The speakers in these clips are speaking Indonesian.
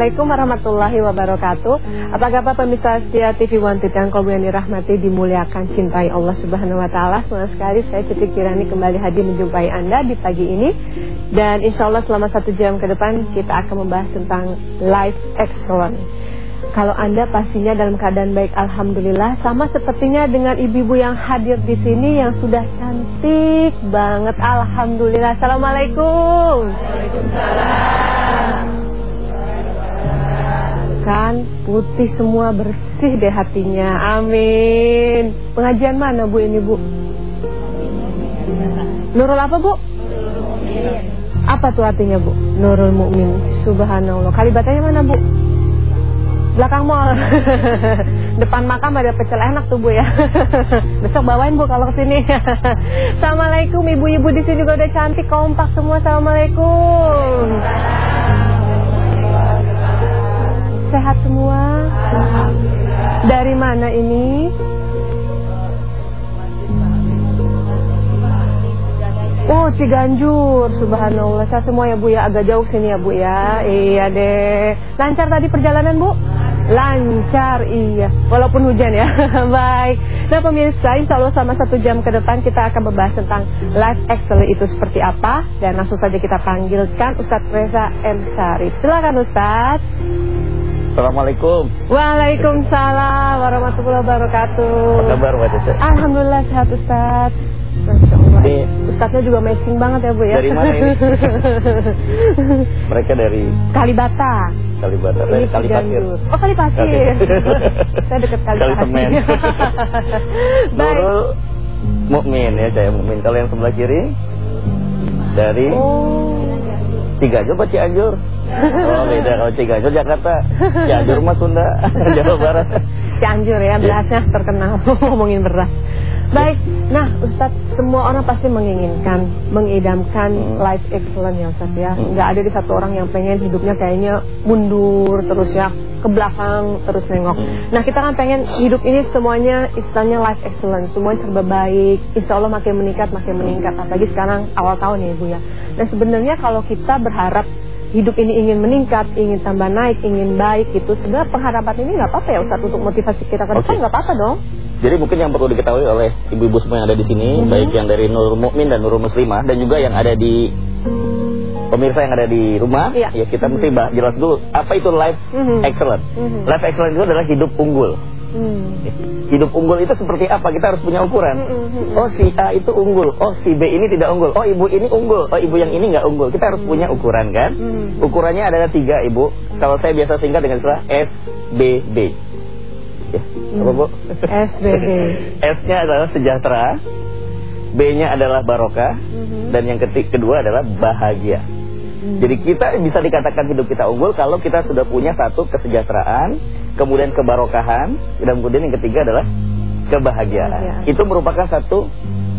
Assalamualaikum warahmatullahi wabarakatuh. Apa kabar pemirsa setia TV One kaum yang dirahmati dimuliakan cintai Allah subhanahu wa ta'ala? Senang sekali saya Siti Kirani kembali hadir menjumpai Anda di pagi ini. Dan insya Allah selama satu jam ke depan kita akan membahas tentang life excellence. Kalau Anda pastinya dalam keadaan baik Alhamdulillah Sama sepertinya dengan ibu-ibu yang hadir di sini Yang sudah cantik banget. Alhamdulillah. Assalamualaikum. Waalaikumsalam Kan putih semua bersih deh hatinya Amin Pengajian mana Bu ini Bu? Nurul apa Bu? Apa tuh artinya Bu? Nurul Mukmin. Subhanallah Kalibatanya mana Bu? belakang mall. Depan makam ada pecel enak tuh Bu ya. Besok bawain Bu kalau ke sini. Assalamualaikum ibu-ibu di sini juga udah cantik kompak semua. Assalamualaikum. Sehat semua? Dari mana ini? Oh Ciganjur, subhanallah. Saya semua ya Bu ya, agak jauh sini ya Bu ya. Iya deh. Lancar tadi perjalanan Bu? Lancar, iya. Walaupun hujan ya. Baik. Nah pemirsa, insya Allah selama satu jam ke depan Kita akan membahas tentang Life Excellence itu seperti apa. Dan langsung saja kita panggilkan Ustadz Reza M. Sarif Silakan Ustadz Assalamualaikum. Waalaikumsalam warahmatullahi wabarakatuh. Apa kabar Mbak Cece? Alhamdulillah sehat Ustadz Masya Allah Ini, Ustadznya juga matching banget ya Bu ya? Dari mana ini? Mereka dari Kalibata. Kalibata, dari Kali Pasir Oh Kali Pasir Saya dekat Kali, Kali Semen Baik. Nurul Mukmin ya, saya Mukmin. Kalau yang sebelah kiri Dari Oh Ciganjur apa Cianjur? Oh beda, kalau Ciganjur Jakarta. Cianjur mah Sunda, Jawa Barat. Cianjur ya, berasnya terkenal. Ngomongin beras Baik, nah Ustadz semua orang pasti menginginkan, mengidamkan hmm. life excellence ya Ustadz ya hmm. Nggak ada di satu orang yang pengen hidupnya kayaknya mundur terus ya, ke belakang terus nengok hmm. Nah kita kan pengen hidup ini semuanya istilahnya life excellence, semuanya serba baik Insya Allah makin meningkat, makin meningkat, apalagi sekarang awal tahun ya Ibu ya Dan sebenarnya kalau kita berharap hidup ini ingin meningkat, ingin tambah naik, ingin baik gitu. Sebenarnya pengharapan ini nggak apa-apa ya Ustaz untuk motivasi kita ke depan nggak apa-apa dong. Jadi mungkin yang perlu diketahui oleh ibu-ibu semua yang ada di sini, hmm. baik yang dari Nur Mukmin dan Nur Muslimah dan juga yang ada di pemirsa yang ada di rumah, ya, ya kita mesti bah, jelas dulu apa itu life hmm. excellent. Hmm. Life excellent itu adalah hidup unggul. Hmm. Hidup unggul itu seperti apa? Kita harus punya ukuran. Oh si A itu unggul, oh si B ini tidak unggul, oh ibu ini unggul, oh ibu yang ini nggak unggul. Kita harus punya ukuran kan? Ukurannya adalah tiga ibu. Kalau saya biasa singkat dengan istilah SBB ya. Apa Bu? SBB. S-nya adalah sejahtera, B-nya adalah barokah, mm -hmm. dan yang ketik kedua adalah bahagia. Hmm. Jadi kita bisa dikatakan hidup kita unggul kalau kita sudah punya satu kesejahteraan, kemudian kebarokahan, dan kemudian yang ketiga adalah kebahagiaan. Itu merupakan satu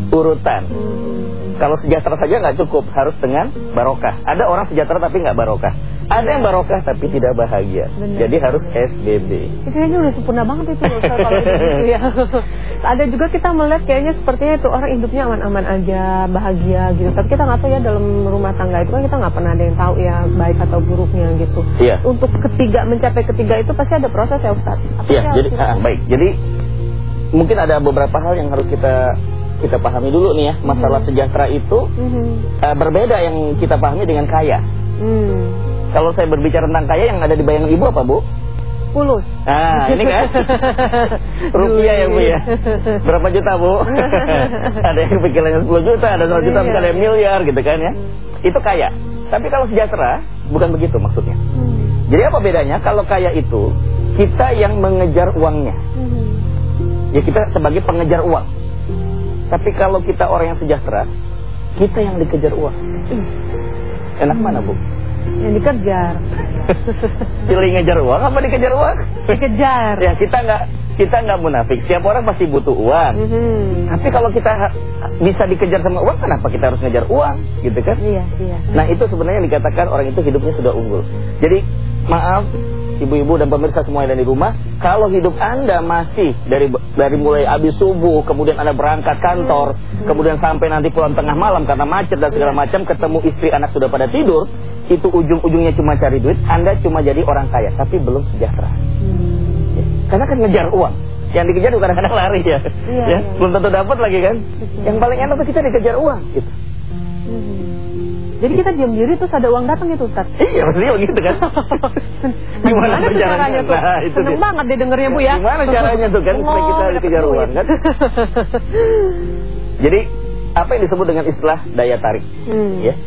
urutan. Hmm. Kalau sejahtera saja nggak cukup, harus dengan barokah. Ada orang sejahtera tapi nggak barokah. Ada yang barokah tapi tidak bahagia. Benar. Jadi harus SBB. Itu kayaknya udah sempurna banget itu kalau gitu ya. Ada juga kita melihat kayaknya sepertinya itu orang hidupnya aman-aman aja, bahagia gitu. Tapi kita nggak tahu ya dalam rumah tangga itu kan kita nggak pernah ada yang tahu ya baik atau buruknya gitu. Iya. Untuk ketiga mencapai ketiga itu pasti ada proses ya Ustaz. Iya, jadi ah, baik. Jadi mungkin ada beberapa hal yang harus kita kita pahami dulu nih ya masalah hmm. sejahtera itu hmm. uh, berbeda yang kita pahami dengan kaya. Hmm. Kalau saya berbicara tentang kaya yang ada di bayangan ibu apa bu? Pulus. Nah ini kan rupiah ya bu ya. Berapa juta bu? ada yang pikirannya 10 juta, ada 1 juta, iya. misalnya miliar gitu kan ya. Hmm. Itu kaya. Tapi kalau sejahtera bukan begitu maksudnya. Hmm. Jadi apa bedanya? Kalau kaya itu kita yang mengejar uangnya. Hmm. Ya kita sebagai pengejar uang. Tapi kalau kita orang yang sejahtera, kita yang dikejar uang. Enak mana, Bu? Yang dikejar. Pilih ngejar uang apa dikejar uang? Dikejar. ya, kita nggak kita nggak munafik. Setiap orang pasti butuh uang. Mm -hmm. Tapi kalau kita bisa dikejar sama uang, kenapa kita harus ngejar uang? Gitu kan? Iya, iya. Nah, itu sebenarnya dikatakan orang itu hidupnya sudah unggul. Jadi, maaf ibu-ibu dan pemirsa semua yang ada di rumah, kalau hidup Anda masih dari dari mulai habis subuh, kemudian Anda berangkat kantor, kemudian sampai nanti pulang tengah malam karena macet dan segala iya. macam, ketemu istri anak sudah pada tidur, itu ujung-ujungnya cuma cari duit, Anda cuma jadi orang kaya, tapi belum sejahtera. Hmm. Ya. Karena kan ngejar uang. Yang dikejar kadang-kadang lari ya. Iya, ya. Iya. Belum tentu dapat lagi kan. Betul. Yang paling enak itu kita dikejar uang gitu. Jadi kita diam diri terus ada uang datang gitu Ustaz. Iya, maksudnya begitu kan. Gimana, Gimana caranya tuh? Nah, itu Seneng dia. banget dia dengernya Bu ya. Gimana caranya tuh kan supaya kita dikejar uang kan? Jadi apa yang disebut dengan istilah daya tarik? Hmm. Ya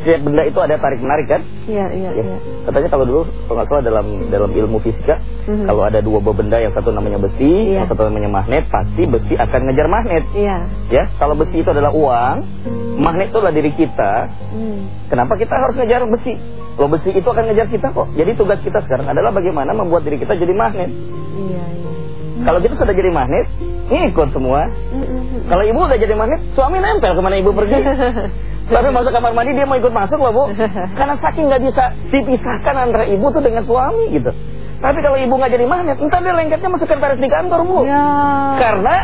setiap benda itu ada tarik menarik kan? Iya, iya, ya. iya. Katanya kalau dulu kalau nggak salah dalam dalam ilmu fisika, mm-hmm. kalau ada dua benda yang satu namanya besi, yeah. yang satu namanya magnet, pasti besi akan ngejar magnet. Iya. Ya, kalau besi itu adalah uang, magnet itu adalah diri kita. Mm. Kenapa kita harus ngejar besi? Kalau besi itu akan ngejar kita kok. Jadi tugas kita sekarang adalah bagaimana membuat diri kita jadi magnet. Iya, iya. Kalau kita sudah jadi magnet, ngikut semua. Kalau ibu udah jadi magnet, suami nempel ke mana ibu pergi. Sampai masuk kamar mandi dia mau ikut masuk loh bu. Karena saking nggak bisa dipisahkan antara ibu tuh dengan suami gitu. Tapi kalau ibu nggak jadi magnet, entar dia lengketnya masuk sekretaris di kantor bu. Ya. Karena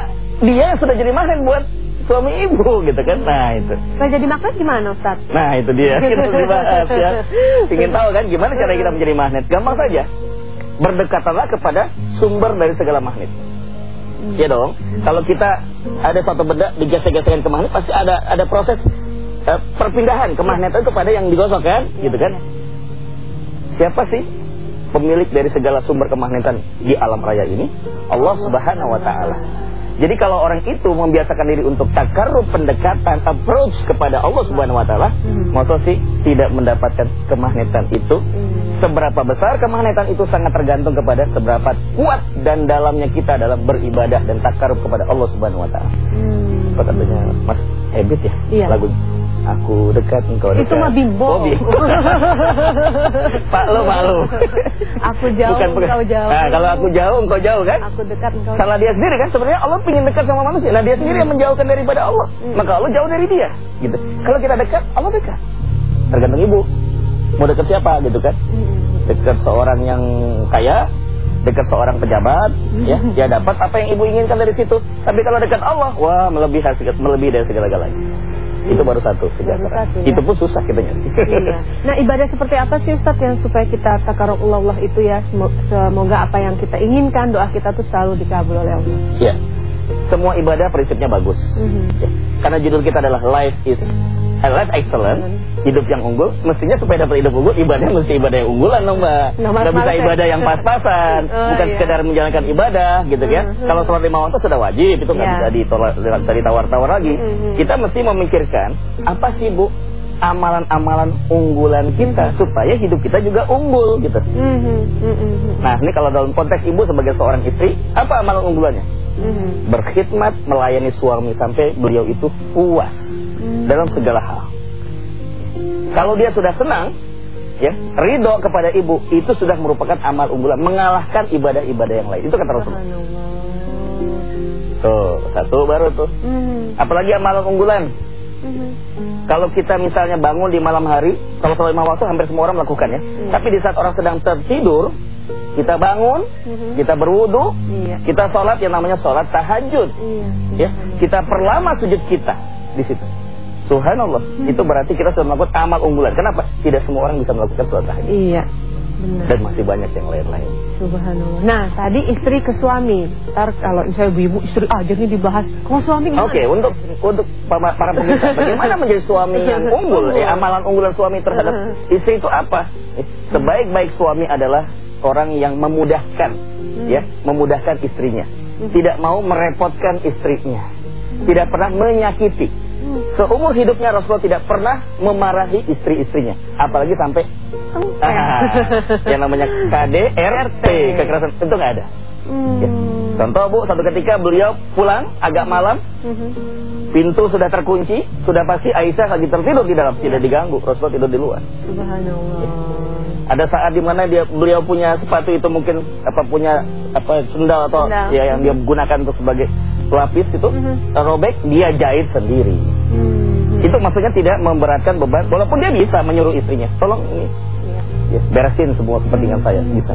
dia yang sudah jadi magnet buat suami ibu gitu kan. Nah itu. Nah jadi magnet gimana Ustaz? Nah itu dia kita dibahas ya. Ingin tahu kan gimana cara kita menjadi magnet? Gampang saja. Berdekatanlah kepada sumber dari segala magnet. Ya dong. Kalau kita ada suatu benda digesek-gesekin ke magnet pasti ada ada proses uh, perpindahan kemagnetan kepada yang digosok kan, gitu kan? Siapa sih pemilik dari segala sumber kemagnetan di alam raya ini? Allah Subhanahu wa taala. Jadi kalau orang itu membiasakan diri untuk takarrub pendekatan approach kepada Allah Subhanahu wa taala, hmm. maksud sih tidak mendapatkan kemagnetan itu. Hmm. Seberapa besar kemagnetan itu sangat tergantung kepada seberapa kuat dan dalamnya kita dalam beribadah dan takarrub kepada Allah Subhanahu wa taala. Hmm. Apa katanya Mas Ebit ya iya. lagunya? Aku dekat engkau dekat. Itu mah bimbo. Oh, bimbo. Pak lo malu. aku jauh Bukan, engkau jauh. Nah, kalau aku jauh engkau jauh kan? Aku dekat engkau. Salah dia sendiri kan sebenarnya Allah ingin dekat sama manusia. Nah, dia sendiri hmm. yang menjauhkan daripada Allah. Hmm. Maka Allah jauh dari dia gitu. Kalau kita dekat, Allah dekat. Tergantung ibu. Mau dekat siapa gitu kan? Dekat seorang yang kaya, dekat seorang pejabat, ya, dia dapat apa yang ibu inginkan dari situ. Tapi kalau dekat Allah, wah melebihi melebihi dari segala-galanya. Itu baru satu sejahtera. Satu, ya? Itu pun susah kita nyari. Iya. Nah ibadah seperti apa sih Ustaz yang supaya kita takarullah itu ya semoga apa yang kita inginkan doa kita tuh selalu dikabul oleh Allah. Iya. Semua ibadah prinsipnya bagus. Mm -hmm. ya. Karena judul kita adalah life is life excellent, hmm. hidup yang unggul, mestinya supaya dapat hidup unggul, ibadah mesti ibadah yang unggulan dong mbak. Nggak bisa ibadah yang pas-pasan, oh, bukan iya. sekedar menjalankan ibadah gitu kan. Hmm. Kalau sholat lima waktu sudah wajib, itu nggak yeah. bisa ditawar-tawar lagi. Hmm, hmm. Kita mesti memikirkan, apa sih bu amalan-amalan unggulan kita supaya hidup kita juga unggul gitu. Mm -hmm. Nah ini kalau dalam konteks ibu sebagai seorang istri, apa amalan unggulannya? Mm -hmm. Berkhidmat melayani suami sampai beliau itu puas. Dalam segala hal. Kalau dia sudah senang, ya ridho kepada ibu itu sudah merupakan amal unggulan, mengalahkan ibadah-ibadah yang lain. Itu kata Rasulullah. Tuh satu baru tuh. Hmm. Apalagi amalan unggulan. Hmm. Kalau kita misalnya bangun di malam hari, kalau sholat lima waktu hampir semua orang melakukannya. Hmm. Tapi di saat orang sedang tertidur, kita bangun, hmm. kita berwudu, iya. kita sholat yang namanya sholat tahajud. Iya. Ya, kita perlama sujud kita di situ. Subhanallah, hmm. itu berarti kita sudah melakukan amal unggulan. Kenapa? Tidak semua orang bisa melakukan sholat tahajud. Iya. Benar. Dan masih banyak yang lain-lain. Subhanallah. Nah, tadi istri ke suami. Ntar kalau misalnya ibu-ibu istri aja nih dibahas. Kalau suami Oke, okay, untuk untuk para, para pemirsa, bagaimana menjadi suami yang unggul? Ya, amalan unggulan suami terhadap istri itu apa? Eh, sebaik-baik suami adalah orang yang memudahkan, hmm. ya, memudahkan istrinya. Hmm. Tidak mau merepotkan istrinya. Tidak pernah menyakiti Seumur hidupnya Rasulullah tidak pernah memarahi istri-istrinya, apalagi sampai ah, yang namanya KDRT, kekerasan itu nggak ada. Hmm. Ya. Contoh Bu, satu ketika beliau pulang agak malam, hmm. pintu sudah terkunci, sudah pasti Aisyah lagi tertidur di dalam, tidak diganggu, Rasulullah tidur di luar. Subhanallah. Ya. Ada saat di mana dia beliau punya sepatu itu mungkin apa punya apa sendal atau sendal. ya yang dia gunakan untuk sebagai pelapis itu mm -hmm. robek dia jahit sendiri. Mm -hmm. Itu maksudnya tidak memberatkan beban walaupun dia bisa menyuruh istrinya, tolong ini. Ya, beresin semua kepentingan saya bisa.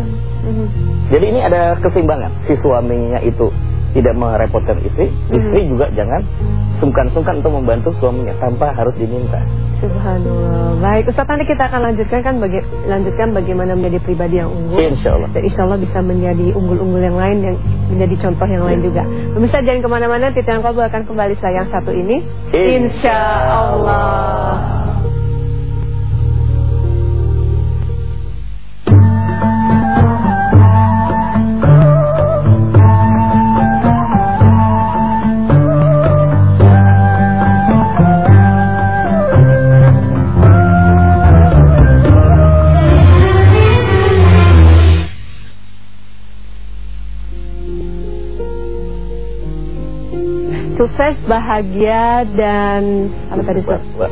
Jadi ini ada keseimbangan. Si suaminya itu tidak merepotkan istri, istri juga jangan sungkan-sungkan untuk membantu suaminya tanpa harus diminta. Subhanallah. Baik, Ustaz nanti kita akan lanjutkan kan bagi, lanjutkan bagaimana menjadi pribadi yang unggul. Insya Allah. Dan insya Allah bisa menjadi unggul-unggul yang lain yang menjadi contoh yang lain juga. Pemirsa jangan ke mana-mana, Titian Kolbu akan kembali sayang satu ini. Insya Allah. Sukses, bahagia dan apa tadi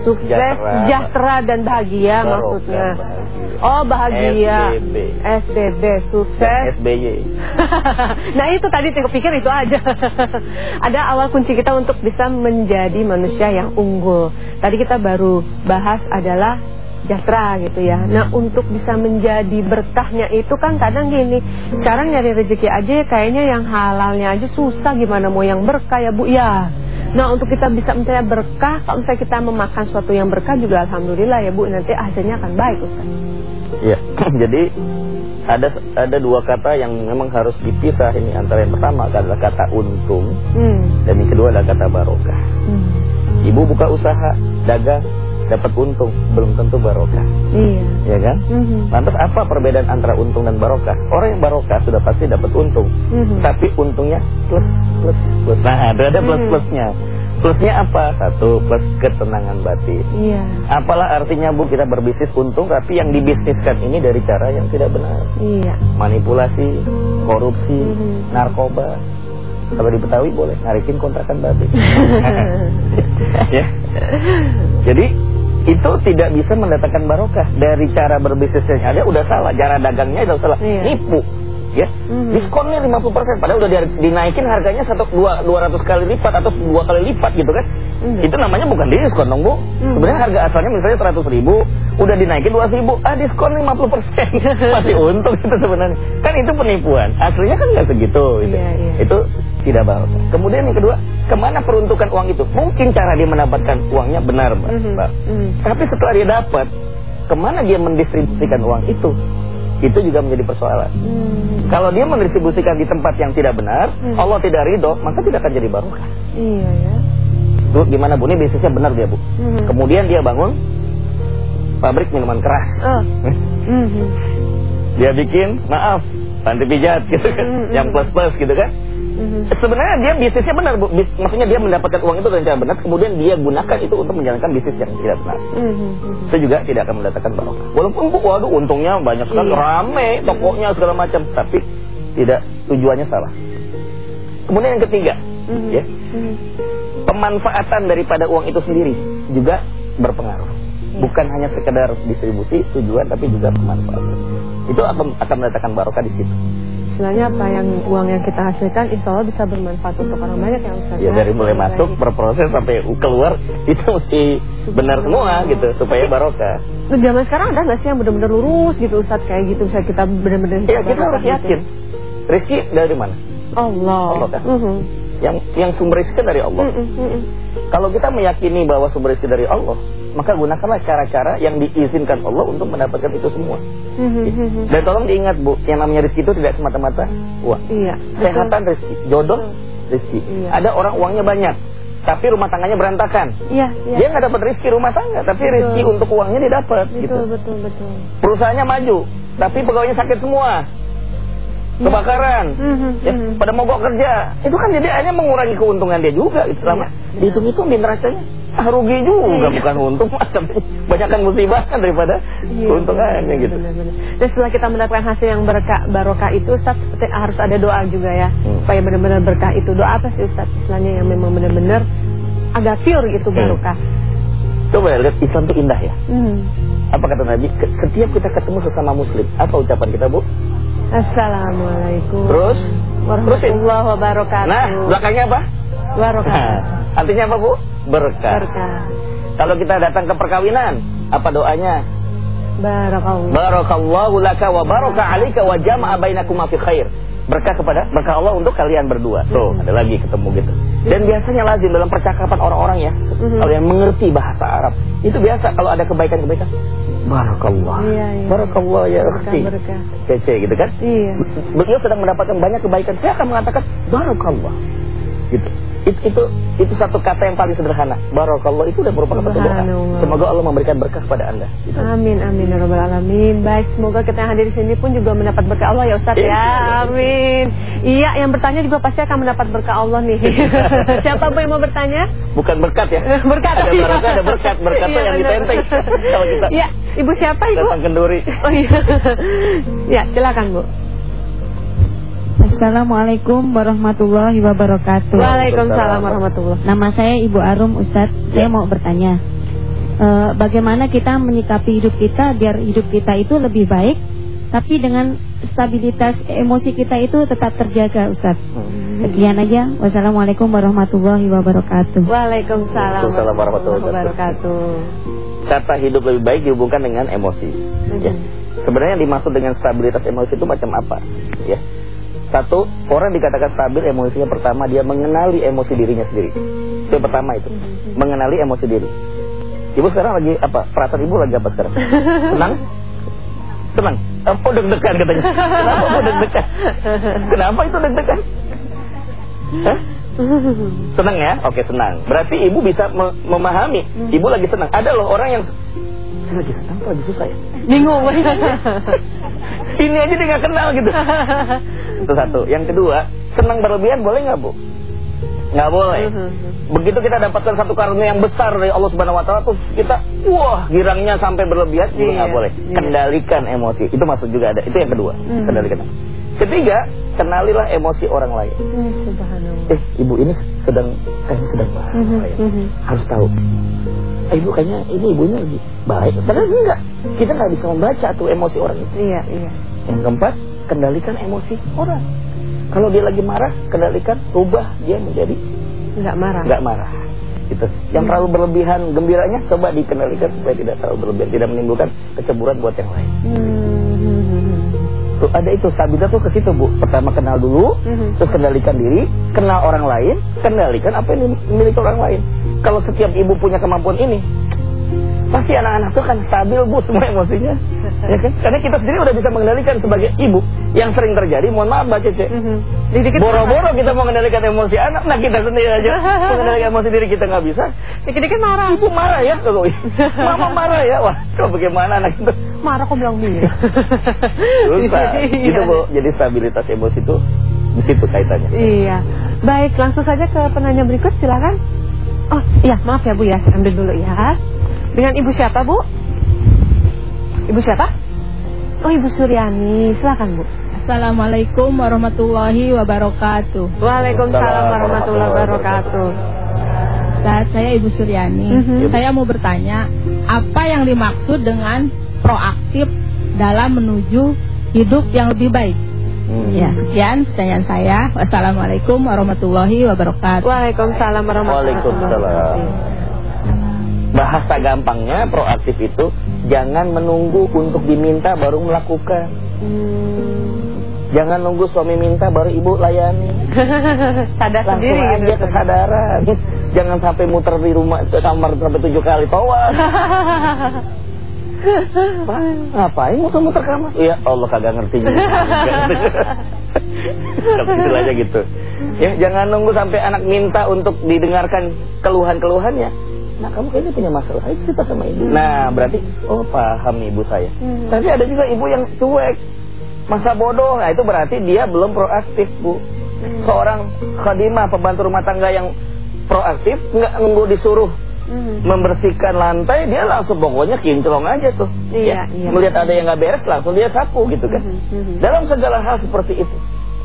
sukses, sejahtera dan bahagia maksudnya. Oh bahagia, SBB, sukses, SBY. nah itu tadi saya pikir itu aja. Ada awal kunci kita untuk bisa menjadi manusia yang unggul. Tadi kita baru bahas adalah sejahtera gitu ya. Nah untuk bisa menjadi berkahnya itu kan kadang gini, sekarang nyari rezeki aja kayaknya yang halalnya aja susah gimana mau yang berkah ya Bu ya. Nah untuk kita bisa mencari berkah, kalau misalnya kita memakan sesuatu yang berkah juga Alhamdulillah ya Bu nanti hasilnya akan baik Ustaz. Iya, jadi ada ada dua kata yang memang harus dipisah ini antara yang pertama adalah kata untung hmm. dan yang kedua adalah kata barokah. Hmm. Ibu buka usaha dagang dapat untung belum tentu barokah. Iya. Ya kan? Mm -hmm. Lantas apa perbedaan antara untung dan barokah? Orang yang barokah sudah pasti dapat untung. Mm -hmm. Tapi untungnya plus plus plus. Nah, ada ada plus plusnya. Plusnya apa? Satu, plus ketenangan batin. Iya. Apalah artinya Bu kita berbisnis untung tapi yang dibisniskan ini dari cara yang tidak benar. Iya. Manipulasi, korupsi, mm -hmm. narkoba. Kalau di Betawi boleh narikin kontrakan babi. ya. Jadi itu tidak bisa mendatangkan barokah dari cara berbisnis yang ada udah salah cara dagangnya udah salah iya. nipu ya mm-hmm. diskonnya 50% padahal udah dinaikin harganya satu dua dua ratus kali lipat atau dua kali lipat gitu kan mm-hmm. itu namanya bukan diskon dong bu mm-hmm. sebenarnya harga asalnya misalnya seratus ribu udah dinaikin dua ribu ah diskon 50% masih untung itu sebenarnya kan itu penipuan aslinya kan nggak segitu gitu. yeah, yeah. itu tidak baik kemudian yang kedua ke mana peruntukan uang itu mungkin cara dia mendapatkan uangnya benar mbak, mm-hmm. Mm-hmm. tapi setelah dia dapat ke mana dia mendistribusikan uang itu itu juga menjadi persoalan. Hmm. Kalau dia mendistribusikan di tempat yang tidak benar, hmm. Allah tidak ridho, maka tidak akan jadi barokah. Iya ya. Bu, gimana Bu? Ini bisnisnya benar dia Bu. Hmm. Kemudian dia bangun pabrik minuman keras. Oh. hmm. Dia bikin, maaf, panti pijat gitu kan, hmm. yang plus-plus gitu kan. Mm-hmm. Sebenarnya dia bisnisnya benar, Bu. Bis, maksudnya dia mendapatkan uang itu dengan cara benar, kemudian dia gunakan itu untuk menjalankan bisnis yang tidak benar. Mm-hmm. Itu juga tidak akan mendatangkan barokah. Walaupun Bu, waduh untungnya banyak sekali, iya. rame tokonya segala macam, tapi tidak tujuannya salah. Kemudian yang ketiga, mm-hmm. ya, mm-hmm. pemanfaatan daripada uang itu sendiri juga berpengaruh. Iya. Bukan hanya sekedar distribusi tujuan, tapi juga pemanfaatan. Itu akan akan mendatangkan barokah di situ istilahnya apa yang uang yang kita hasilkan insya Allah bisa bermanfaat untuk orang banyak yang Ustaz. Ya dari mulai masuk berproses sampai keluar itu mesti benar semua gitu supaya barokah. Zaman sekarang ada nggak sih yang benar-benar lurus gitu Ustaz kayak gitu bisa kita benar-benar Ya kita harus gitu. yakin. Rizki dari mana? Allah. Allah kan? Uh -huh. Yang yang sumber rezeki dari Allah. Uh -uh. Kalau kita meyakini bahwa sumber rezeki dari Allah, maka gunakanlah cara-cara yang diizinkan Allah untuk mendapatkan itu semua. Mhm. Dan tolong diingat Bu, yang namanya rezeki itu tidak semata-mata uang. Iya. Sehatan rezeki, jodoh rezeki. Iya. Ada orang uangnya banyak, tapi rumah tangganya berantakan. Iya, iya. Dia nggak dapat rezeki rumah tangga, tapi betul. rezeki untuk uangnya didapat. Betul, gitu. betul, betul. Perusahaannya maju, tapi pegawainya sakit semua. Iya. Kebakaran, mm -hmm. ya, pada mogok kerja, itu kan jadi hanya mengurangi keuntungan dia juga, gitu. Lama. Iya, Hitung-hitung di neracanya ah, rugi juga iya. bukan untung tapi banyakkan musibah kan daripada iya, keuntungannya gitu. Benar, benar. Dan setelah kita mendapatkan hasil yang berkah barokah itu Ustaz seperti harus ada doa juga ya hmm. supaya benar-benar berkah itu. Doa apa sih Ustaz istilahnya yang memang benar-benar agak pure gitu hmm. barokah. Coba ya, lihat Islam itu indah ya. Hmm. Apa kata Nabi? Setiap kita ketemu sesama muslim, apa ucapan kita, Bu? Assalamualaikum. Terus? Warahmatullahi wabarakatuh. Nah, belakangnya apa? Barokah. Nah, artinya apa, Bu? berkah. berkah. Kalau kita datang ke perkawinan, apa doanya? Barakallahu. Barakallahu laka wa baraka alika wa jama'a bainakuma fi khair. Berkah kepada berkah Allah untuk kalian berdua. Tuh, ada lagi ketemu gitu. Dan biasanya lazim dalam percakapan orang-orang ya, kalau yang mengerti bahasa Arab, itu biasa kalau ada kebaikan-kebaikan. Barakallah. Iya, iya. Barakallah ya berkah. Cece gitu kan? Iya. Beliau sedang mendapatkan banyak kebaikan. Saya akan mengatakan barakallah. Gitu. Itu, itu itu satu kata yang paling sederhana. Barakallah itu udah merupakan satu doa. Semoga Allah memberikan berkah kepada Anda. Gitu. Amin amin ya rabbal alamin. Baik, semoga kita yang hadir di sini pun juga mendapat berkah Allah ya Ustaz ya. Amin. Iya, yang bertanya juga pasti akan mendapat berkah Allah nih. Siapa Bu yang mau bertanya? Bukan berkat ya. Berkat. Ada iya. barokah, ada berkat. Berkat Iya, yang ditenteng. Kalau kita Iya, Ibu siapa Ibu? datang kenduri. Oh iya. ya, silakan Bu. Assalamualaikum warahmatullahi wabarakatuh. Waalaikumsalam warahmatullahi Nama saya Ibu Arum Ustadz. Saya mau bertanya, eh, bagaimana kita menyikapi hidup kita biar hidup kita itu lebih baik, tapi dengan stabilitas emosi kita itu tetap terjaga, Ustadz. Sekian aja. Wassalamualaikum warahmatullahi wabarakatuh. Waalaikumsalam Waalaikumsalam warahmatullahi wabarakatuh. Kata hidup lebih baik dihubungkan dengan emosi. Ya. Sebenarnya yang dimaksud dengan stabilitas emosi itu macam apa? Ya. Satu, orang dikatakan stabil emosinya pertama dia mengenali emosi dirinya sendiri. Itu yang pertama itu. Mengenali emosi diri. Ibu sekarang lagi apa? Perasaan ibu lagi apa sekarang? Senang? Senang? Oh deg-degan katanya. Kenapa kok deg-degan? Kenapa itu deg-degan? Hah? Senang ya? Oke senang. Berarti ibu bisa me- memahami. Ibu lagi senang. Ada loh orang yang saya lagi senang atau lagi suka ya? Bingung. Ini aja dia nggak kenal gitu. Itu satu. Yang kedua, senang berlebihan boleh nggak bu? Nggak boleh. Begitu kita dapatkan satu karunia yang besar dari Allah Subhanahu Wa Taala, terus kita wah girangnya sampai berlebihan, Iya, nggak boleh. iya. Kendalikan emosi. Itu maksud juga ada. Itu yang kedua. Mhm. Kendalikan. Ketiga, kenalilah emosi orang lain. Hmm, Subhanallah. Eh, ibu ini sedang kayaknya sedang marah Mhm, ya. mhm. Harus tahu. Eh, ibu kayaknya ini ibunya lagi baik. Padahal enggak. Kita nggak bisa membaca tuh emosi orang itu. Iya, iya. Yang keempat, kendalikan emosi orang. Kalau dia lagi marah, kendalikan, rubah dia menjadi Enggak marah. nggak marah. Gitu. Yang terlalu berlebihan gembiranya, coba dikendalikan supaya tidak terlalu berlebihan, tidak menimbulkan kecemburuan buat yang lain. Hmm. Tuh ada itu stabilitas tuh ke situ bu. Pertama kenal dulu, Mhm. terus kendalikan diri, kenal orang lain, kendalikan apa yang dimiliki orang lain. Kalau setiap ibu punya kemampuan ini, pasti anak-anak tuh kan stabil bu semua emosinya, ya kan? Karena kita sendiri udah bisa mengendalikan sebagai ibu. Yang sering terjadi, mohon maaf mbak Cece, Mhm. Boro-boro kita mau mengendalikan emosi anak, nah kita sendiri aja mengendalikan emosi diri kita nggak bisa. Dikit-dikit marah. Ibu marah ya kalau mama marah ya, wah, coba bagaimana anak itu? Marah kok bilang. Susah. Iya. Gitu bu. Jadi stabilitas emosi itu di situ kaitannya. Iya. Baik, langsung saja ke penanya berikut, silakan. Oh, iya, maaf ya Bu ya, saya ambil dulu ya. Dengan Ibu siapa, Bu? Ibu siapa? Oh, Ibu Suryani. Silakan, Bu. Assalamualaikum warahmatullahi wabarakatuh. Waalaikumsalam warahmatullahi wabarakatuh. Ustaz, saya Ibu Suryani. Mhm. Saya mau bertanya, apa yang dimaksud dengan proaktif dalam menuju hidup yang lebih baik? Hmm. Ya, sekian pertanyaan saya. Wassalamualaikum warahmatullahi wabarakatuh. Waalaikumsalam warahmatullahi Waalaikumsalam. Bahasa gampangnya proaktif itu jangan menunggu untuk diminta baru melakukan. Jangan nunggu suami minta baru ibu layani. Sadar Langsung sendiri aja gitu. kesadaran. Jangan sampai muter di rumah kamar sampai tujuh kali tawaf. Pak, ngapain muter-muter kamar? Iya, Allah kagak ngerti juga. Kecil aja gitu. Ya, jangan nunggu sampai anak minta untuk didengarkan keluhan-keluhannya. Nah, kamu kayaknya punya masalah. Ayo cerita sama ibu. Nah, berarti oh paham ibu saya. Hmm. Tapi ada juga ibu yang cuek. Masa bodoh. Nah, itu berarti dia belum proaktif, Bu. Seorang khadimah pembantu rumah tangga yang proaktif nggak nunggu disuruh Hmm. membersihkan lantai dia langsung pokoknya kinclong aja tuh Iya, ya. iya. melihat ada yang nggak beres langsung dia sapu gitu kan Mhm, mhm. dalam segala hal seperti itu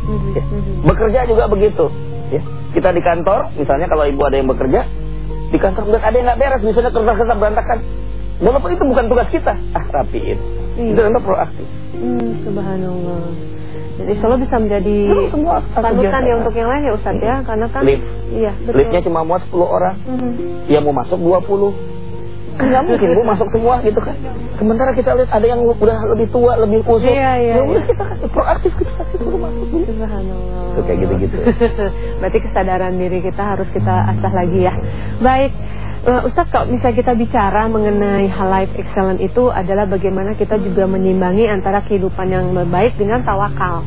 Mhm, ya. mhm. bekerja juga begitu ya kita di kantor misalnya kalau ibu ada yang bekerja di kantor ada yang nggak beres misalnya kertas-kertas berantakan walaupun itu bukan tugas kita ah rapiin Iya. itu namanya proaktif Hmm, subhanallah. Jadi Allah bisa menjadi semua panutan ya untuk yang lain ya Ustaz ya, karena kan Lift. iya betul. liftnya cuma muat 10 orang Mhm. yang mau masuk 20 nggak mungkin bu masuk semua gitu kan sementara kita lihat ada yang udah lebih tua lebih usut iya, iya, ya udah iya. kita kasih proaktif kita kasih suruh masuk Subhanallah. Tuh, kayak gitu-gitu. Berarti kesadaran diri kita harus kita asah lagi ya. Baik. Uh, Ustadz kalau misalnya kita bicara mengenai hal life excellent itu adalah bagaimana kita juga menyimbangi antara kehidupan yang baik dengan tawakal.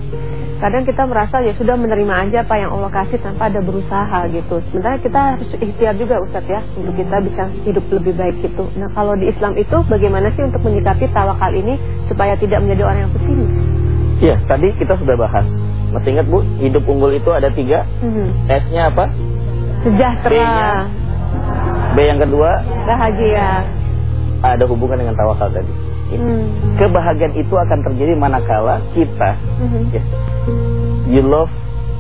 Kadang kita merasa ya sudah menerima aja apa yang Allah kasih tanpa ada berusaha gitu. Sementara kita harus ikhtiar juga Ustadz ya untuk kita bisa hidup lebih baik gitu. Nah kalau di Islam itu bagaimana sih untuk menyikapi tawakal ini supaya tidak menjadi orang yang pesimis? Iya, tadi kita sudah bahas. Masih ingat Bu, hidup unggul itu ada tiga. Mhm. S-nya apa? Sejahtera, B yang kedua bahagia. ada hubungan dengan tawakal tadi. Hmm. Kebahagiaan itu akan terjadi manakala kita Mhm. ya, you love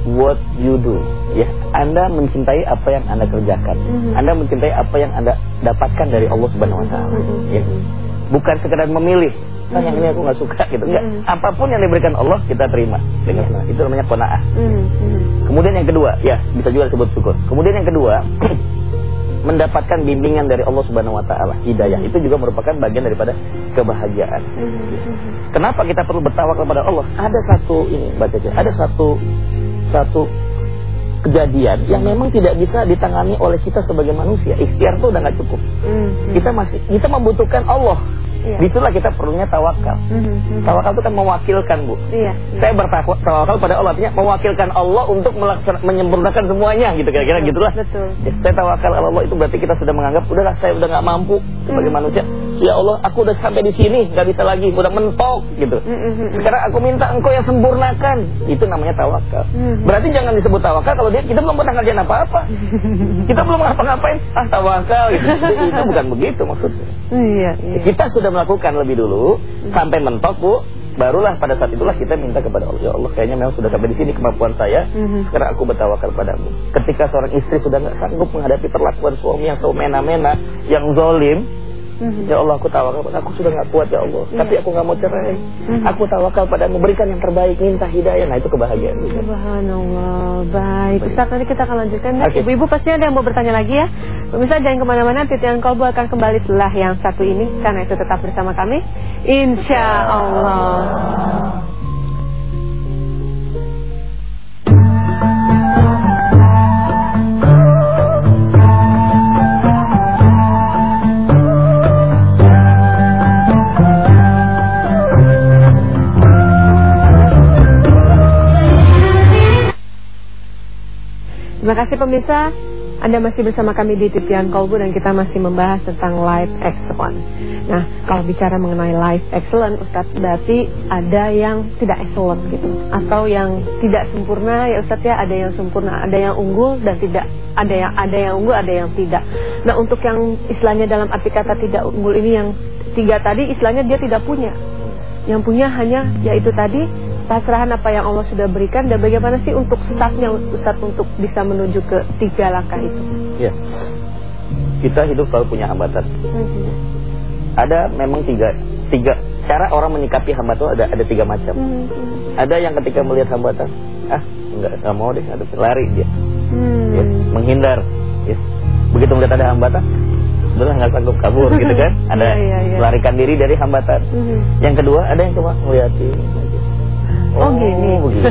what you do. Ya, Anda mencintai apa yang Anda kerjakan. Mhm. Anda mencintai apa yang Anda dapatkan dari Allah Subhanahu wa taala. Mhm. Ya. Bukan sekedar memilih. Ah, yang ini aku nggak suka gitu. Enggak. Mhm. Apa pun yang diberikan Allah kita terima dengan senang. Itu namanya qanaah. Mhm. Mhm. Kemudian yang kedua, ya bisa juga disebut syukur. Kemudian yang kedua, mendapatkan bimbingan dari Allah Subhanahu wa taala, hidayah. Itu juga merupakan bagian daripada kebahagiaan. Kenapa kita perlu bertawakal kepada Allah? Ada satu ini, baca aja. Ada satu satu kejadian yang memang tidak bisa ditangani oleh kita sebagai manusia. Ikhtiar itu udah nggak cukup. Mhm. Kita masih kita membutuhkan Allah. Iya. Di situlah kita perlunya tawakal. Mhm. Tawakal itu kan mewakilkan, Bu. Iya. Saya bertawakal pada Allah artinya mewakilkan Allah untuk menyempurnakan semuanya gitu kira-kira gitulah. betul. Ya, saya tawakal Allah itu berarti kita sudah menganggap udahlah saya udah nggak mampu sebagai Hmm. manusia. Ya Allah, aku udah sampai di sini, nggak bisa lagi, udah mentok gitu. Sekarang aku minta engkau yang sempurnakan. Itu namanya tawakal. Mhm. Berarti jangan disebut tawakal kalau dia kita belum pernah ngerjain apa-apa. kita belum ngapa-ngapain, ah tawakal gitu. Itu, itu bukan begitu maksudnya. Iya, iya. Kita sudah melakukan lebih dulu sampai mentok bu, barulah pada saat itulah kita minta kepada Allah. Ya Allah, kayaknya memang sudah sampai di sini kemampuan saya. Mhm. Sekarang aku bertawakal padamu. Ketika seorang istri sudah nggak sanggup menghadapi perlakuan suami yang semena-mena, yang zolim, Mhm. Ya Allah aku tawakal pada aku sudah nggak kuat ya Allah. Iya. Tapi aku nggak mau cerai. Mhm. Aku tawakal padamu berikan yang terbaik, minta hidayah. Nah itu kebahagiaan. Subhanallah. Baik. Ustaz nanti kita akan lanjutkan ya. Ibu-ibu pasti ada yang mau bertanya lagi ya. Pemirsa jangan ke mana-mana. Titian Kolbu akan kembali setelah yang satu ini. Karena itu tetap bersama kami. Insya Allah. Terima kasih pemirsa. Anda masih bersama kami di Titian Kolbu dan kita masih membahas tentang life excellent. Nah, kalau bicara mengenai life excellent, Ustadz berarti ada yang tidak excellent gitu, atau yang tidak sempurna ya Ustadz ya, ada yang sempurna, ada yang unggul dan tidak, ada yang ada yang unggul, ada yang tidak. Nah, untuk yang istilahnya dalam arti kata tidak unggul ini yang tiga tadi, istilahnya dia tidak punya. Yang punya hanya yaitu tadi pasrahan apa yang Allah sudah berikan dan bagaimana sih untuk startnya Ustaz untuk bisa menuju ke tiga langkah itu. Ya. Kita hidup selalu punya hambatan. Hmm. Ada memang tiga tiga cara orang menyikapi hambatan ada ada tiga macam. Hmm. Ada yang ketika melihat hambatan, ah enggak nggak mau deh, ada lari dia, Hmm. ya, menghindar. Ya. Begitu melihat ada hambatan, sebenarnya nggak sanggup kabur gitu kan? Ada Iya, iya, iya. larikan diri dari hambatan. Hmm. Yang kedua ada yang cuma ngeliatin aja. Oh, gini. begini. Gitu.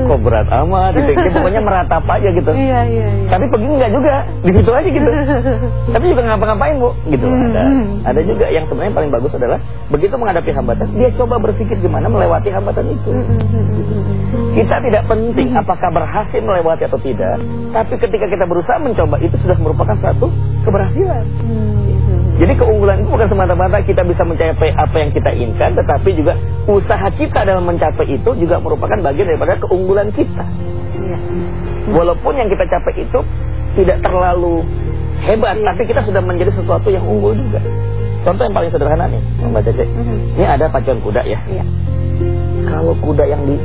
Kok berat amat gitu. Dia pokoknya meratap aja gitu. Iya iya iya. Tapi pergi enggak juga, di situ aja gitu. Tapi juga ngapa-ngapain bu, gitu. Ada, Hmm. ada juga yang sebenarnya paling bagus adalah begitu menghadapi hambatan, dia coba berpikir gimana melewati hambatan itu. Hmm, hmm. Kita tidak penting apakah berhasil melewati atau tidak, tapi ketika kita berusaha mencoba itu sudah merupakan satu keberhasilan. Hmm. Jadi keunggulan itu bukan semata-mata kita bisa mencapai apa yang kita inginkan, tetapi juga usaha kita dalam mencapai itu juga merupakan bagian daripada keunggulan kita. Iya. Walaupun yang kita capai itu tidak terlalu hebat, Iya. tapi kita sudah menjadi sesuatu yang unggul juga. Contoh yang paling sederhana nih, Mbak Cece. Mhm. Ini ada pacuan kuda ya. Iya. Kalau kuda yang di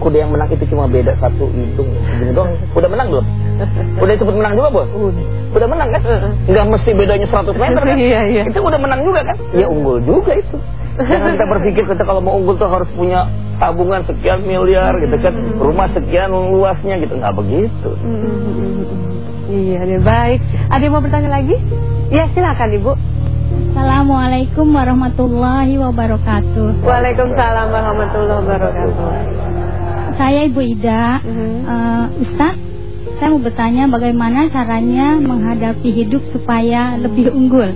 kuda yang menang itu cuma beda satu hidung segini doang. Udah menang belum? Udah disebut menang juga, Bos? Udah. Udah menang kan? Nggak mesti bedanya 100 meter kan? Iya, iya. Itu udah menang juga kan? Ya unggul juga itu. Jangan kita berpikir kita kalau mau unggul tuh harus punya tabungan sekian miliar gitu kan, rumah sekian luasnya gitu, nggak begitu. Hmm, hmm, hmm, hmm. Iya, iya baik. Ada yang mau bertanya lagi? Ya, silakan Ibu. Assalamualaikum warahmatullahi wabarakatuh. Waalaikumsalam warahmatullahi wabarakatuh. Saya Ibu Ida. Uh -huh. uh, Ustaz, saya mau bertanya bagaimana caranya menghadapi hidup supaya lebih unggul.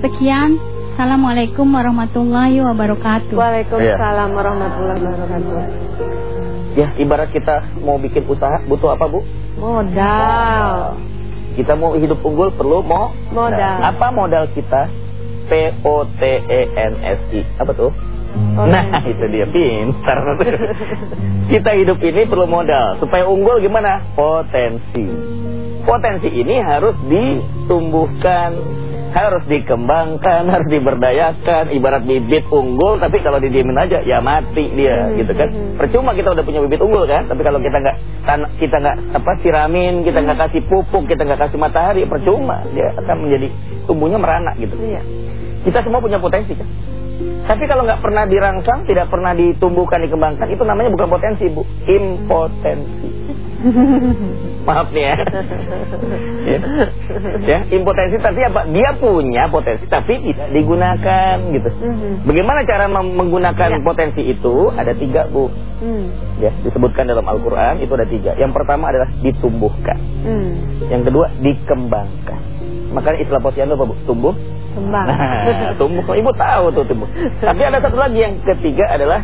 Sekian. Assalamualaikum warahmatullahi wabarakatuh. Waalaikumsalam ya. warahmatullahi wabarakatuh. Ya, ibarat kita mau bikin usaha butuh apa, Bu? Modal. Kita mau hidup unggul perlu mau modal. Apa modal kita? P O T E N S I. Apa tuh? Oh, nah, itu dia pintar. kita hidup ini perlu modal. Supaya unggul gimana? Potensi. Potensi ini harus ditumbuhkan harus dikembangkan, harus diberdayakan. Ibarat bibit unggul, tapi kalau didiemin aja ya mati dia, hmm. gitu kan. Hmm. Percuma kita udah punya bibit unggul kan, tapi kalau kita nggak kita nggak apa siramin, kita nggak kasih pupuk, kita nggak kasih matahari, percuma dia akan menjadi tumbuhnya meranak gitu. Iya. Kita semua punya potensi kan. Tapi kalau nggak pernah dirangsang, tidak pernah ditumbuhkan, dikembangkan, itu namanya bukan potensi, Bu. Impotensi. Maaf nih ya. ya. ya. impotensi tapi apa? Dia punya potensi tapi tidak digunakan gitu. Mhm. Bagaimana cara menggunakan ya. potensi itu? Ada tiga bu. Hmm. Ya, disebutkan dalam Al-Quran itu ada tiga. Yang pertama adalah ditumbuhkan. Hmm. Yang kedua dikembangkan. Makanya istilah posyandu apa bu? Tumbuh. Kembang. Nah, tumbuh. Ibu tahu tuh tumbuh. tapi ada satu lagi yang ketiga adalah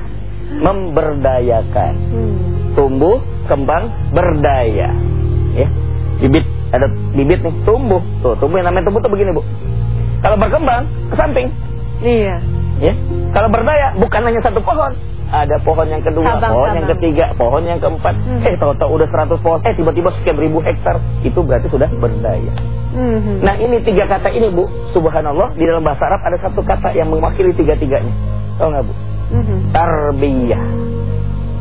memberdayakan. Hmm. Tumbuh, kembang, berdaya ya. Bibit ada bibit nih tumbuh. Tuh, tumbuh yang namanya tumbuh tuh begini, Bu. Kalau berkembang ke samping. Iya. Ya. Kalau berdaya bukan hanya satu pohon. Ada pohon yang kedua, sabang, pohon sabang. yang ketiga, pohon yang keempat. Hmm. Eh, tahu-tahu udah 100 pohon. Eh, tiba-tiba sekian ribu hektar. Itu berarti sudah berdaya. Hmm. Nah, ini tiga kata ini, Bu. Subhanallah, di dalam bahasa Arab ada satu kata yang mewakili tiga-tiganya. Tahu nggak, Bu? Hmm. Tarbiyah.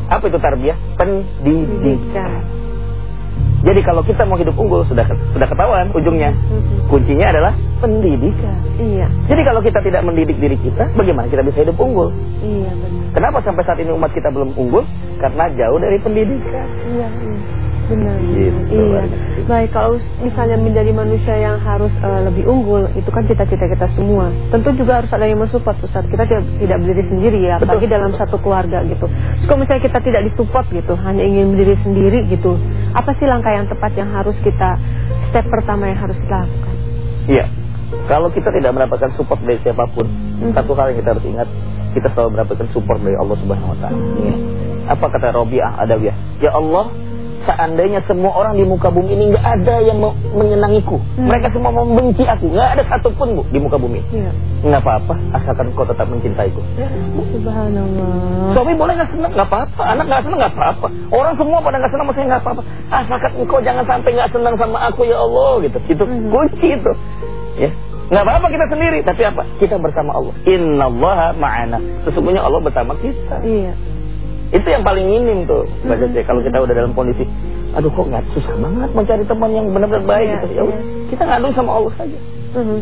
Apa itu tarbiyah? Pendidikan. Jadi kalau kita mau hidup unggul sudah sudah ketahuan ujungnya. Mm-hmm. Kuncinya adalah pendidikan. Iya. Jadi kalau kita tidak mendidik diri kita, bagaimana kita bisa hidup unggul? Iya benar. Kenapa sampai saat ini umat kita belum unggul? Karena jauh dari pendidikan. Iya. iya. Benar. Gitu, iya. Baik, kalau misalnya menjadi manusia yang harus uh, lebih unggul, itu kan cita-cita kita semua. Tentu juga harus ada yang mensupport, Ustaz. Kita tidak, tidak berdiri sendiri ya, apalagi dalam satu keluarga gitu. Kalau misalnya kita tidak disupport gitu, hanya ingin berdiri sendiri gitu, apa sih langkah yang tepat yang harus kita, step pertama yang harus kita lakukan? Iya. Kalau kita tidak mendapatkan support dari siapa pun, -hmm. satu hal yang kita harus ingat, kita selalu mendapatkan support dari Allah Subhanahu wa taala. Iya. Apa kata Robiah Adawiyah? Ya Allah, seandainya semua orang di muka bumi ini nggak ada yang menyenangiku, hmm. mereka semua membenci aku, nggak ada satupun bu di muka bumi. Ya. Nggak apa-apa, asalkan kau tetap mencintaiku. Ya, subhanallah. Suami boleh nggak senang, nggak apa-apa. Anak nggak senang, nggak apa-apa. Orang semua pada nggak senang, maksudnya nggak apa-apa. Asalkan engkau jangan sampai nggak senang sama aku ya Allah, gitu. Itu hmm. kunci itu. Ya, Nggak apa-apa kita sendiri, tapi apa? Kita bersama Allah. Inna Allah ma'ana. Sesungguhnya Allah bersama kita. Iya. Itu yang paling minim tuh, Mbak Cece. Kalau kita udah dalam kondisi, aduh kok nggak susah banget mencari teman yang benar-benar baik. Iya, gitu. Ya, iya. kita ngadu sama Allah saja. Hmm.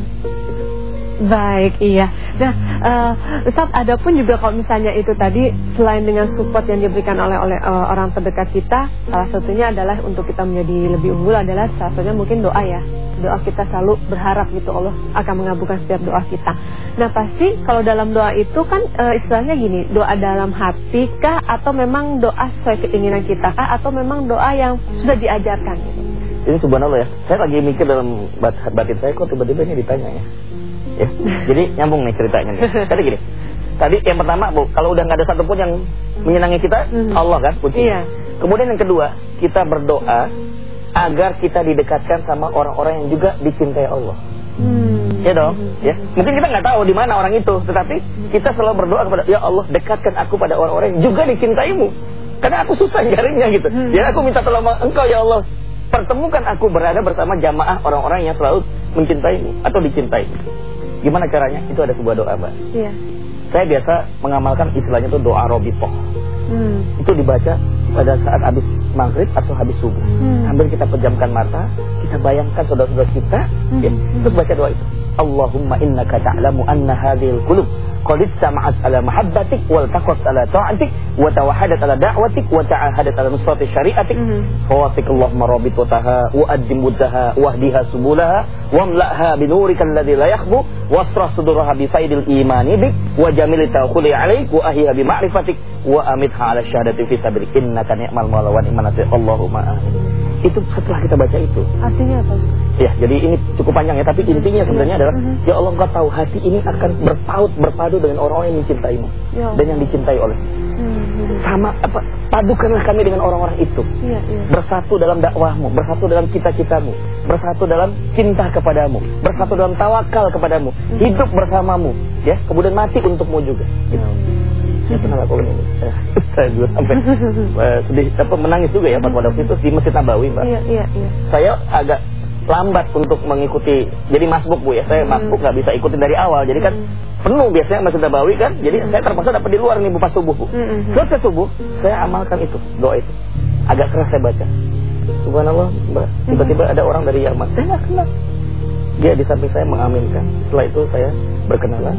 Baik, iya. Nah, uh, Ustaz, ada pun juga kalau misalnya itu tadi selain dengan support yang diberikan oleh oleh uh, orang terdekat kita, salah satunya adalah untuk kita menjadi lebih unggul adalah salah satunya mungkin doa ya. Doa kita selalu berharap gitu Allah akan mengabulkan setiap doa kita. Nah, pasti kalau dalam doa itu kan uh, istilahnya gini, doa dalam hati kah atau memang doa sesuai keinginan kita kah atau memang doa yang sudah diajarkan gitu. Ini subhanallah ya. Saya lagi mikir dalam batin saya kok tiba-tiba ini ditanya ya ya. Jadi nyambung nih ceritanya nih. Tadi gini. Tadi yang pertama Bu, kalau udah nggak ada satupun yang menyenangi kita, hmm. Allah kan kunci. Iya. Kemudian yang kedua, kita berdoa agar kita didekatkan sama orang-orang yang juga dicintai Allah. Hmm. Ya dong, ya. Mungkin kita nggak tahu di mana orang itu, tetapi kita selalu berdoa kepada Ya Allah, dekatkan aku pada orang-orang yang juga dicintaimu. Karena aku susah nyarinya gitu. Hmm. Ya aku minta tolong Engkau ya Allah, pertemukan aku berada bersama jamaah orang-orang yang selalu mencintaimu atau dicintai. Gimana caranya? Itu ada sebuah doa, Mbak. Iya. Saya biasa mengamalkan istilahnya itu doa robitoh. Hmm. Itu dibaca pada saat habis maghrib atau habis subuh. Hmm. Sambil kita pejamkan mata, kita bayangkan saudara-saudara kita, hmm. ya, terus baca doa itu. اللهم إنك تعلم أن هذه القلوب قد استمعت على محبتك والتقت على طاعتك وتوحدت على دعوتك وتعاهدت على نصرة شريعتك. فواسك اللهم رابط وتها وأدم ودها واهدها سبولها واملأها بنورك الذي لا يخبو واصرح صدرها بفيد الإيمان بك وجميل التوكل عليك وأهيها بمعرفتك وأمتها على الشهادة في سبيلك. إنك نعم المولى ونعم النصير. اللهم آمين. Itu setelah kita baca itu Artinya apa Ustaz? Ya, jadi ini cukup panjang ya, tapi intinya sebenarnya adalah Mhm. ya Allah engkau tahu hati ini akan berpaut berpadu dengan orang-orang yang mencintaimu Ya dan yang dicintai oleh. Mhm. Sama apa? Padukanlah kami dengan orang-orang itu. Iya, iya. Bersatu dalam dakwahmu, bersatu dalam cita-citamu, bersatu dalam cinta kepadamu, bersatu dalam tawakal kepadamu, Mhm. hidup bersamamu, ya, kemudian mati untukmu juga. Gitu. Saya pernah lakukan ini. Saya- Saya juga sampai eh, sedih, apa menangis juga ya pada waktu itu. Di Masjid Nabawi, Mbak Iya, iya, iya. saya agak lambat untuk mengikuti. Jadi masbuk bu ya. Saya Hmm. masbuk nggak bisa ikutin dari awal. Jadi kan penuh biasanya masjid Nabawi kan. Jadi saya terpaksa dapat di luar nih bu pas subuh bu. Hmm. selesai subuh saya amalkan itu doa itu. Agak keras saya baca. Subhanallah mbak. Tiba-tiba ada orang dari Yaman. Saya nggak kenal. Dia di samping saya mengaminkan. Setelah itu saya berkenalan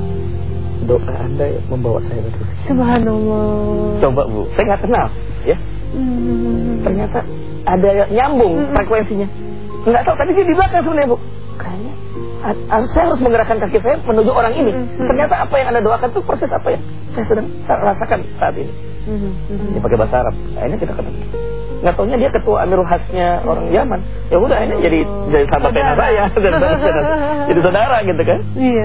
doa anda yang membawa saya ke sini Subhanallah. coba bu saya nggak kenal ya Mhm. ternyata ada yang nyambung Mm-mm. frekuensinya. Nggak tahu tadi dia di belakang sebenarnya bu. Kayaknya harus saya harus menggerakkan kaki saya menuju orang ini. Mm-mm. Ternyata apa yang anda doakan itu persis apa yang saya sedang rasakan saat ini. Mhm. Mhm. Dia pakai bahasa Arab. Akhirnya kita ketemu. Nggak taunya dia ketua Amirul Hasnya orang Yaman. Ya udah akhirnya jadi jadi sahabat pena saya, jadi saudara gitu kan. Iya.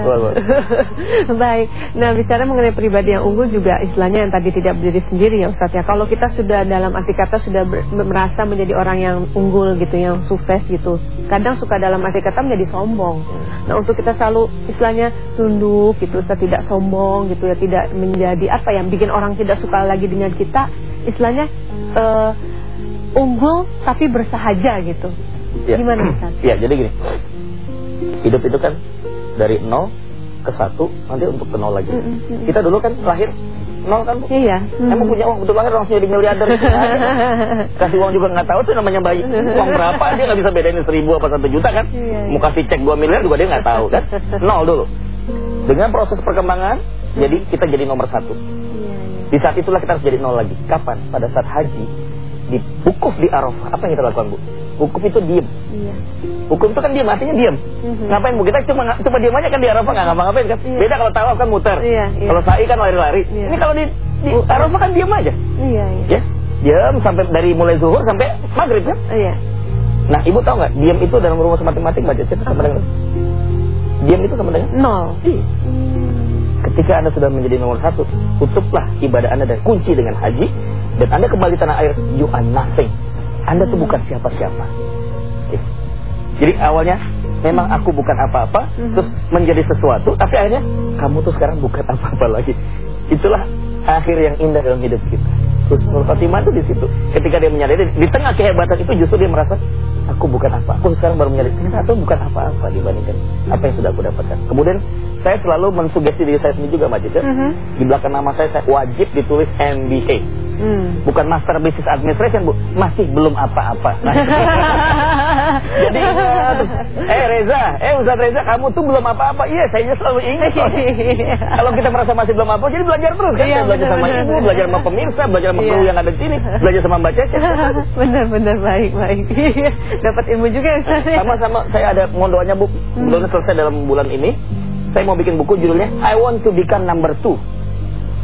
Baik. Nah, bicara mengenai pribadi yang unggul juga istilahnya yang tadi tidak berdiri sendiri ya Ustaz ya. Kalau kita sudah dalam arti kata sudah merasa menjadi orang yang unggul gitu, yang sukses gitu. Kadang suka dalam arti kata menjadi sombong. Nah, untuk kita selalu istilahnya tunduk gitu, Ustaz tidak sombong gitu ya, tidak menjadi apa yang bikin orang tidak suka lagi dengan kita, istilahnya eh, unggul tapi bersahaja gitu. Ya. Gimana Ustaz? Ya, jadi gini. Hidup itu kan dari nol ke satu, nanti untuk ke nol lagi. Mm, mm, mm. Kita dulu kan lahir nol kan, Bu? Iya. Emang punya uang betul lahir langsung jadi miliarder gitu. Ada. Kasih uang juga nggak tahu tuh namanya bayi. Uang berapa dia nggak bisa bedain seribu apa satu juta kan? Iya, iya. Mau kasih cek dua miliar juga dia nggak tahu kan? Nol dulu. Dengan proses perkembangan, jadi kita jadi nomor satu. Iya, iya. Di saat itulah kita harus jadi nol lagi. Kapan? Pada saat haji di wukuf di Arafah. Apa yang kita lakukan bu? Wukuf itu diem. Iya. Hukum itu kan diam, artinya diam. Mhm. Ngapain bu? Kita cuma cuma diam aja kan di Arafah nggak ngapa-ngapain kan. Iya. Beda kalau tawaf kan muter. Iya, iya. Kalau sa'i kan lari-lari. Iya. Ini kalau di, di Arafah kan diam aja. Iya, iya. Ya, diam sampai dari mulai zuhur sampai maghrib kan. Iya. Nah, ibu tahu nggak? Diam itu dalam rumus matematik baca itu sama dengan diam itu sama dengan Nol. Iya. Ketika anda sudah menjadi nomor satu, tutuplah ibadah anda dan kunci dengan haji, dan anda kembali tanah air, you are nothing. Anda tuh bukan siapa-siapa. Ya. Jadi awalnya memang aku bukan apa-apa, Mhm. terus menjadi sesuatu, tapi akhirnya kamu tuh sekarang bukan apa-apa lagi. Itulah akhir yang indah dalam hidup kita. Terus Nur Fatimah itu di situ. Ketika dia menyadari di tengah kehebatan itu justru dia merasa aku bukan apa. Aku sekarang baru menyadari ternyata aku bukan apa-apa dibandingkan apa yang sudah aku dapatkan. Kemudian saya selalu mensugesti diri saya sendiri juga Mbak Cica. Mhm. Di belakang nama saya, saya wajib ditulis MBA. Hmm. Bukan Master Business Administration Bu, masih belum apa-apa. Nah, Jadi ingat, eh Reza, eh Ustaz Reza, kamu tuh belum apa-apa. Iya, saya selalu ingat. Kalau kita merasa masih belum apa, jadi belajar terus kan. Iya, belajar sama ibu, belajar sama pemirsa, belajar sama Iya. kru yang ada di sini, belajar sama Mbak Cece. Benar-benar baik baik. Dapat ilmu juga? Sama-sama saya ada mondoanya Bu. Mondonya selesai dalam bulan ini. Saya mau bikin buku judulnya I Want to Become Number Two.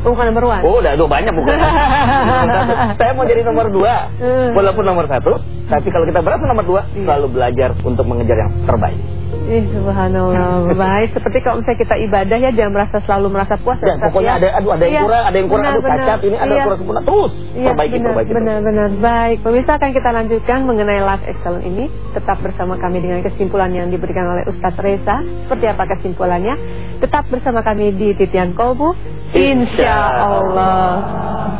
Bukan nomor one. Oh, udah, udah banyak buku. saya mau jadi nomor dua, Hmm. walaupun nomor satu. Tapi kalau kita berhasil nomor dua, selalu belajar untuk mengejar yang terbaik. Ih, subhanallah. Baik, seperti kalau misalnya kita ibadah ya jangan merasa selalu merasa puas Ustaz, pokoknya ya. ada, aduh ada yang Iya, kurang, ada yang kurang, benar, aduh benar. cacat, ini ada Iya. kurang sempurna. Terus Iya, perbaiki, benar, perbaiki. benar, benar. Baik, pemirsa akan kita lanjutkan mengenai life excellence ini. Tetap bersama kami dengan kesimpulan yang diberikan oleh Ustadz Reza. Seperti apa kesimpulannya? Tetap bersama kami di Titian Kolbu. Insya 好了。